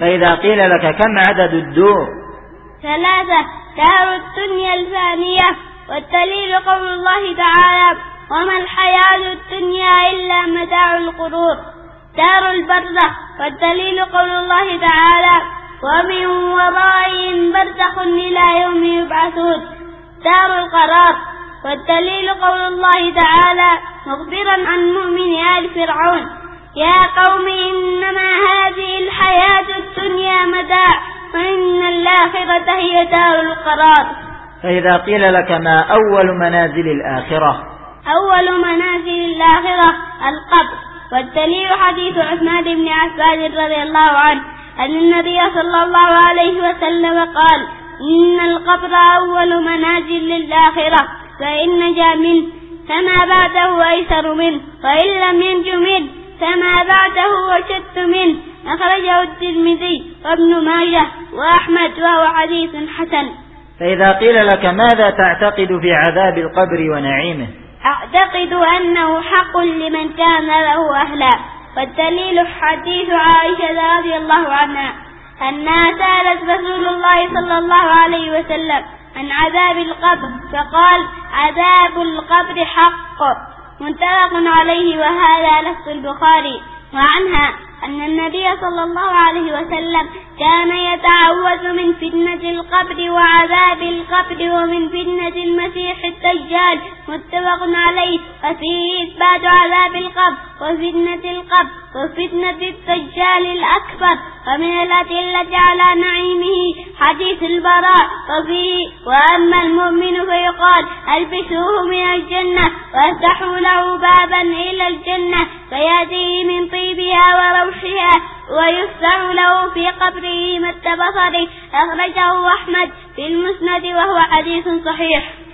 فإذا قيل لك كم عدد الدور؟ ثلاثة. دار الدنيا الفانية. والدليل قول الله تعالى وما الحياة الدنيا إلا متاع القرور. دار البرزخ. والدليل قول الله تعالى ومن ورائهم برزخ إلى يوم يبعثون. دار القرار. والدليل قول الله تعالى مخبرا عن مؤمن آل فرعون يا قوم إنما هذه الحياة الدنيا متاع وإن الآخرة هي دار القرار. فإذا قيل لك ما أول منازل الآخرة؟ أول منازل الآخرة القبر. والدليل حديث عثمان بن عفان رضي الله عنه أن النبي صلى الله عليه وسلم قال إن القبر أول منازل للآخرة فإن جاء منه فما بعده أيسر منه وإن لم ينج منه. فما بعده وشد منه. أخرجه الترمذي وابن ماجه وأحمد وهو حديث حسن. فإذا قيل لك ماذا تعتقد في عذاب القبر ونعيمه؟ أعتقد أنه حق لمن كان له أهلا. والدليل حديث عائشة رضي الله عنها أنها سألت رسول الله صلى الله عليه وسلم عن عذاب القبر فقال عذاب القبر حق. متفق عليه وهذا لفظ البخاري. وعنها أن النبي صلى الله عليه وسلم كان يتعوذ من فتنة القبر وعذاب القبر ومن فتنة المسيح الدجال. متفق عليه. وفيه إثبات عذاب القبر وفتنة القبر وفتنة الدجال الأكبر. ومن الأدلة على نعيمه حديث البراء وفيه وأما المؤمن فيقال ألبسوه من الجنة؟ وأفتحوا له بابا إلى الجنة فيأتيه من طيبها وروحها ويفتح له في قبره مد بصره أخرجه أحمد في المسند وهو حديث صحيح.